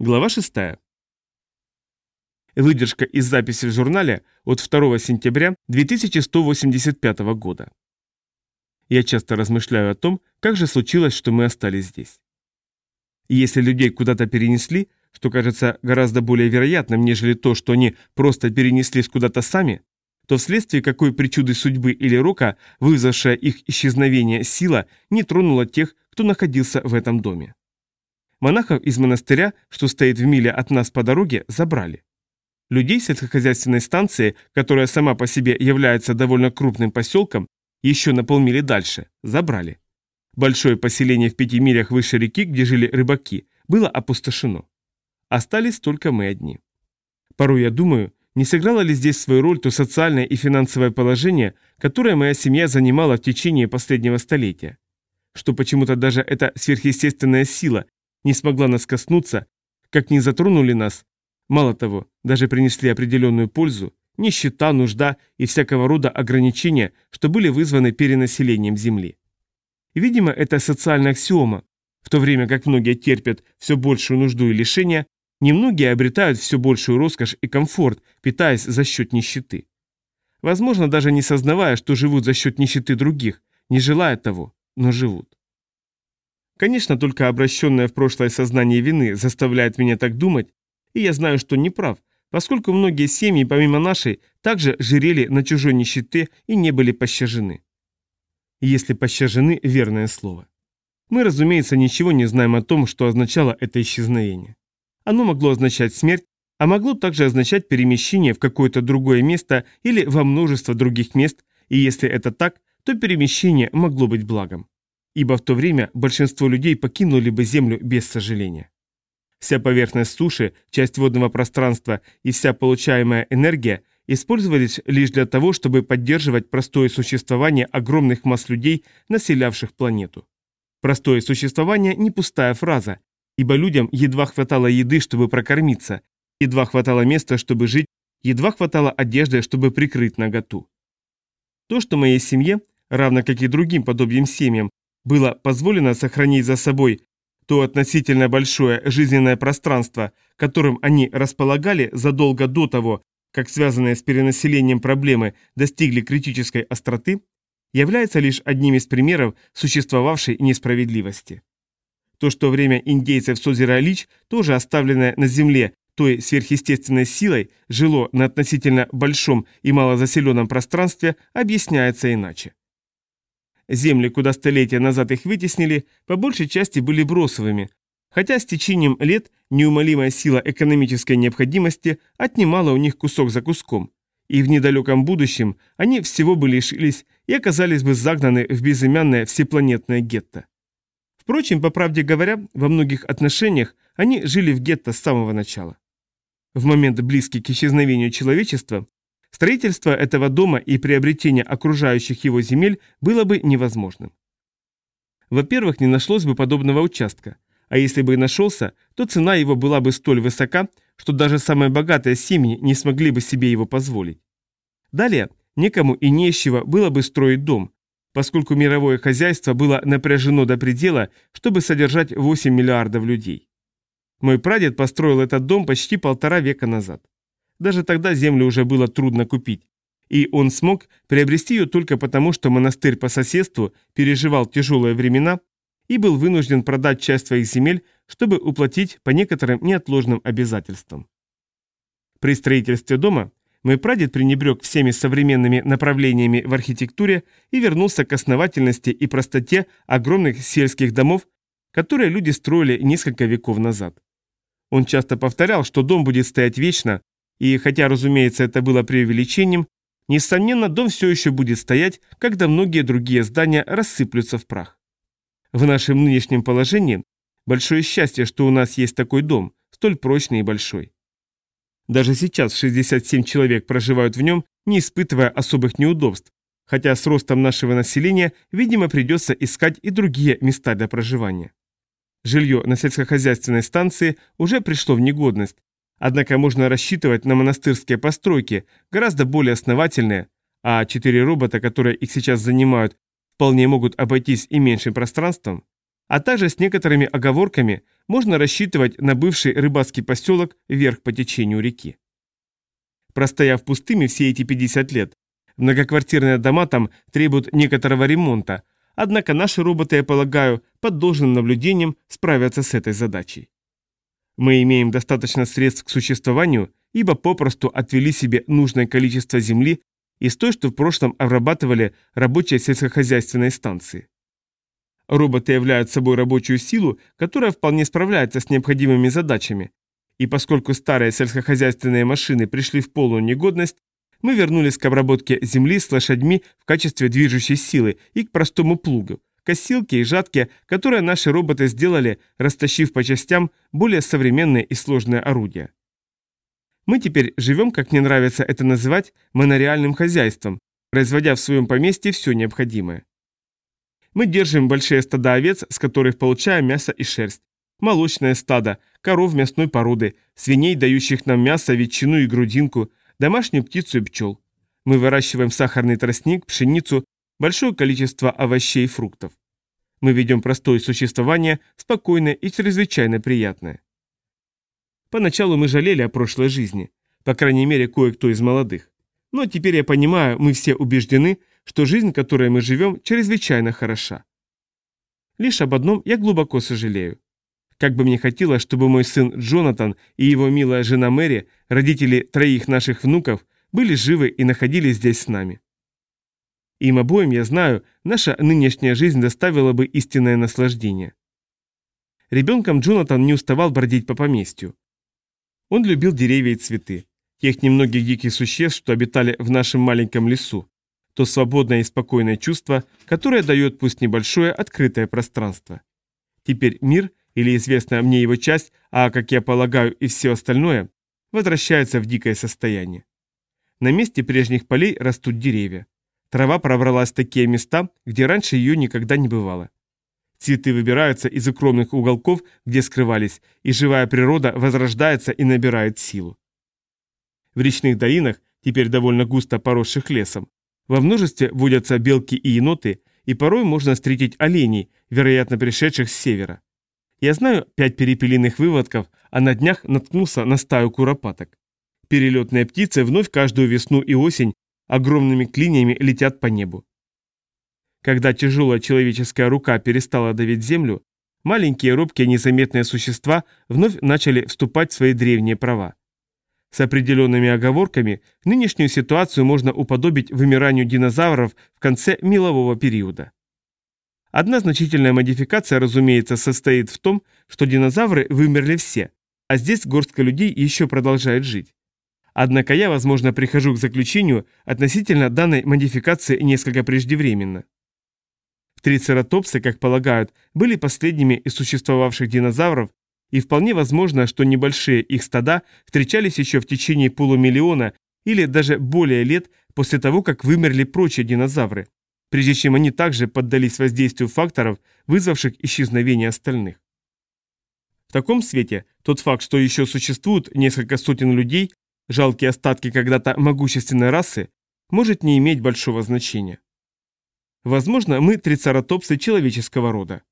Глава 6. Выдержка из записи в журнале от 2 сентября 2185 года. Я часто размышляю о том, как же случилось, что мы остались здесь. Если людей куда-то перенесли, что кажется гораздо более вероятным, нежели то, что они просто перенеслись куда-то сами, то вследствие какой причуды судьбы или рока, вызвавшая их исчезновение сила, не тронула тех, кто находился в этом доме. Монахов из монастыря, что стоит в миле от нас по дороге, забрали. Людей сельскохозяйственной станции, которая сама по себе является довольно крупным поселком, еще на полмили дальше, забрали. Большое поселение в пяти милях выше реки, где жили рыбаки, было опустошено. Остались только мы одни. Порой я думаю, не сыграло ли здесь свою роль то социальное и финансовое положение, которое моя семья занимала в течение последнего столетия. Что почему-то даже эта сверхъестественная сила не смогла нас коснуться, как не затронули нас, мало того, даже принесли определенную пользу, нищета, нужда и всякого рода ограничения, что были вызваны перенаселением Земли. Видимо, это социальная аксиома, в то время как многие терпят все большую нужду и лишения, немногие обретают все большую роскошь и комфорт, питаясь за счет нищеты. Возможно, даже не сознавая, что живут за счет нищеты других, не желая того, но живут. Конечно, только обращенное в прошлое сознание вины заставляет меня так думать, и я знаю, что не прав, поскольку многие семьи, помимо нашей, также жирели на чужой нищете и не были пощажены. Если пощажены – верное слово. Мы, разумеется, ничего не знаем о том, что означало это исчезновение. Оно могло означать смерть, а могло также означать перемещение в какое-то другое место или во множество других мест, и если это так, то перемещение могло быть благом ибо в то время большинство людей покинули бы Землю без сожаления. Вся поверхность суши, часть водного пространства и вся получаемая энергия использовались лишь для того, чтобы поддерживать простое существование огромных масс людей, населявших планету. Простое существование не пустая фраза, ибо людям едва хватало еды, чтобы прокормиться, едва хватало места, чтобы жить, едва хватало одежды, чтобы прикрыть наготу. То, что моей семье, равно как и другим подобием семьям, было позволено сохранить за собой то относительно большое жизненное пространство, которым они располагали задолго до того, как связанные с перенаселением проблемы достигли критической остроты, является лишь одним из примеров существовавшей несправедливости. То, что время индейцев Созера-Лич, тоже оставленное на земле той сверхъестественной силой, жило на относительно большом и малозаселенном пространстве, объясняется иначе. Земли, куда столетия назад их вытеснили, по большей части были бросовыми, хотя с течением лет неумолимая сила экономической необходимости отнимала у них кусок за куском, и в недалеком будущем они всего бы лишились и оказались бы загнаны в безымянное всепланетное гетто. Впрочем, по правде говоря, во многих отношениях они жили в гетто с самого начала. В момент близкий к исчезновению человечества Строительство этого дома и приобретение окружающих его земель было бы невозможным. Во-первых, не нашлось бы подобного участка, а если бы и нашелся, то цена его была бы столь высока, что даже самые богатые семьи не смогли бы себе его позволить. Далее, некому и нечего было бы строить дом, поскольку мировое хозяйство было напряжено до предела, чтобы содержать 8 миллиардов людей. Мой прадед построил этот дом почти полтора века назад. Даже тогда землю уже было трудно купить. И он смог приобрести ее только потому, что монастырь по соседству переживал тяжелые времена и был вынужден продать часть своих земель, чтобы уплатить по некоторым неотложным обязательствам. При строительстве дома мой прадед пренебрег всеми современными направлениями в архитектуре и вернулся к основательности и простоте огромных сельских домов, которые люди строили несколько веков назад. Он часто повторял, что дом будет стоять вечно, и хотя, разумеется, это было преувеличением, несомненно, дом все еще будет стоять, когда многие другие здания рассыплются в прах. В нашем нынешнем положении большое счастье, что у нас есть такой дом, столь прочный и большой. Даже сейчас 67 человек проживают в нем, не испытывая особых неудобств, хотя с ростом нашего населения, видимо, придется искать и другие места для проживания. Жилье на сельскохозяйственной станции уже пришло в негодность, Однако можно рассчитывать на монастырские постройки, гораздо более основательные, а четыре робота, которые их сейчас занимают, вполне могут обойтись и меньшим пространством. а также с некоторыми оговорками можно рассчитывать на бывший рыбацкий поселок вверх по течению реки. Простояв пустыми все эти 50 лет, многоквартирные дома там требуют некоторого ремонта, однако наши роботы, я полагаю, под должным наблюдением справятся с этой задачей. Мы имеем достаточно средств к существованию, ибо попросту отвели себе нужное количество земли из той, что в прошлом обрабатывали рабочие сельскохозяйственной станции. Роботы являют собой рабочую силу, которая вполне справляется с необходимыми задачами. И поскольку старые сельскохозяйственные машины пришли в полную негодность, мы вернулись к обработке земли с лошадьми в качестве движущей силы и к простому плугу, косилке и жатке, которые наши роботы сделали, растащив по частям более современные и сложные орудия. Мы теперь живем, как мне нравится это называть, монореальным хозяйством, производя в своем поместье все необходимое. Мы держим большие стада овец, с которых получаем мясо и шерсть, молочное стадо, коров мясной породы, свиней, дающих нам мясо, ветчину и грудинку, домашнюю птицу и пчел. Мы выращиваем сахарный тростник, пшеницу, большое количество овощей и фруктов. Мы ведем простое существование, спокойное и чрезвычайно приятное. Поначалу мы жалели о прошлой жизни, по крайней мере, кое-кто из молодых. Но теперь я понимаю, мы все убеждены, что жизнь, которой мы живем, чрезвычайно хороша. Лишь об одном я глубоко сожалею. Как бы мне хотелось, чтобы мой сын Джонатан и его милая жена Мэри, родители троих наших внуков, были живы и находились здесь с нами. Им обоим, я знаю, наша нынешняя жизнь доставила бы истинное наслаждение. Ребенком Джонатан не уставал бродить по поместью. Он любил деревья и цветы, тех немногих диких существ, что обитали в нашем маленьком лесу, то свободное и спокойное чувство, которое дает пусть небольшое открытое пространство. Теперь мир, или известная мне его часть, а, как я полагаю, и все остальное, возвращается в дикое состояние. На месте прежних полей растут деревья. Трава пробралась в такие места, где раньше ее никогда не бывало. Цветы выбираются из укромных уголков, где скрывались, и живая природа возрождается и набирает силу. В речных долинах, теперь довольно густо поросших лесом, во множестве водятся белки и еноты, и порой можно встретить оленей, вероятно пришедших с севера. Я знаю пять перепелиных выводков, а на днях наткнулся на стаю куропаток. Перелетные птицы вновь каждую весну и осень огромными клиньями летят по небу. Когда тяжелая человеческая рука перестала давить землю, маленькие робкие незаметные существа вновь начали вступать в свои древние права. С определенными оговорками нынешнюю ситуацию можно уподобить вымиранию динозавров в конце мелового периода. Одна значительная модификация, разумеется, состоит в том, что динозавры вымерли все, а здесь горстка людей еще продолжает жить. Однако я, возможно, прихожу к заключению относительно данной модификации несколько преждевременно. Трицератопсы, как полагают, были последними из существовавших динозавров, и вполне возможно, что небольшие их стада встречались еще в течение полумиллиона или даже более лет после того, как вымерли прочие динозавры, прежде чем они также поддались воздействию факторов, вызвавших исчезновение остальных. В таком свете тот факт, что еще существуют несколько сотен людей, жалкие остатки когда-то могущественной расы, может не иметь большого значения. Возможно, мы трицератопсы человеческого рода.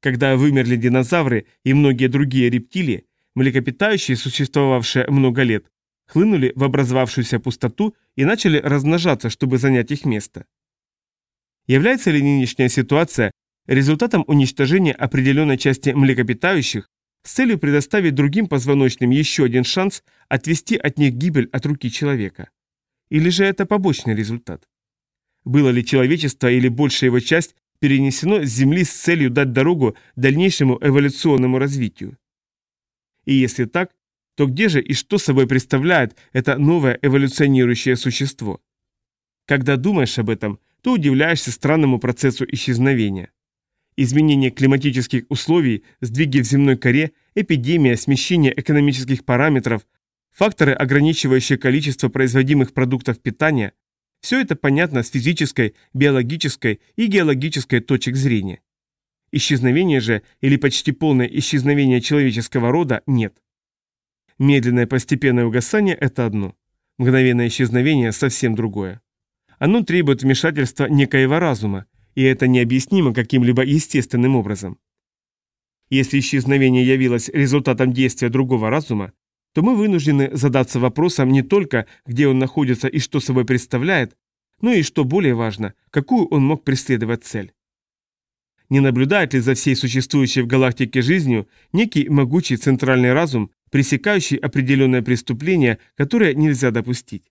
Когда вымерли динозавры и многие другие рептилии, млекопитающие, существовавшие много лет, хлынули в образовавшуюся пустоту и начали размножаться, чтобы занять их место. Является ли нынешняя ситуация результатом уничтожения определенной части млекопитающих с целью предоставить другим позвоночным еще один шанс отвести от них гибель от руки человека? Или же это побочный результат? Было ли человечество или большая его часть перенесено с Земли с целью дать дорогу дальнейшему эволюционному развитию? И если так, то где же и что собой представляет это новое эволюционирующее существо? Когда думаешь об этом, то удивляешься странному процессу исчезновения. Изменение климатических условий, сдвиги в земной коре, эпидемия, смещение экономических параметров, факторы, ограничивающие количество производимых продуктов питания, все это понятно с физической, биологической и геологической точек зрения. Исчезновения же или почти полное исчезновение человеческого рода нет. Медленное постепенное угасание – это одно. Мгновенное исчезновение – совсем другое. Оно требует вмешательства некоего разума, и это необъяснимо каким-либо естественным образом. Если исчезновение явилось результатом действия другого разума, то мы вынуждены задаться вопросом не только, где он находится и что собой представляет, но и, что более важно, какую он мог преследовать цель. Не наблюдает ли за всей существующей в галактике жизнью некий могучий центральный разум, пресекающий определенное преступление, которое нельзя допустить?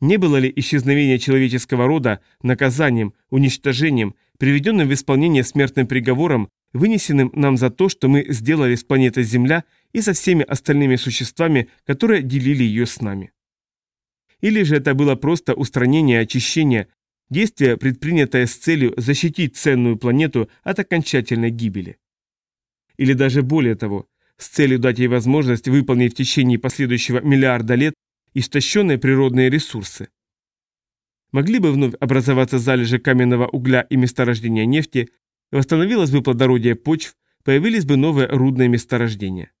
Не было ли исчезновение человеческого рода наказанием, уничтожением, приведенным в исполнение смертным приговором, вынесенным нам за то, что мы сделали с планетой Земля и со всеми остальными существами, которые делили ее с нами? Или же это было просто устранение очищение, действие, предпринятое с целью защитить ценную планету от окончательной гибели? Или даже более того, с целью дать ей возможность выполнить в течение последующего миллиарда лет истощенные природные ресурсы. Могли бы вновь образоваться залежи каменного угля и месторождения нефти, восстановилось бы плодородие почв, появились бы новые рудные месторождения.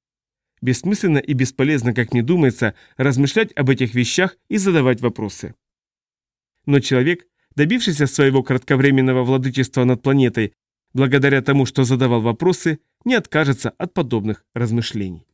Бессмысленно и бесполезно, как мне думается, размышлять об этих вещах и задавать вопросы. Но человек, добившийся своего кратковременного владычества над планетой, благодаря тому, что задавал вопросы, не откажется от подобных размышлений.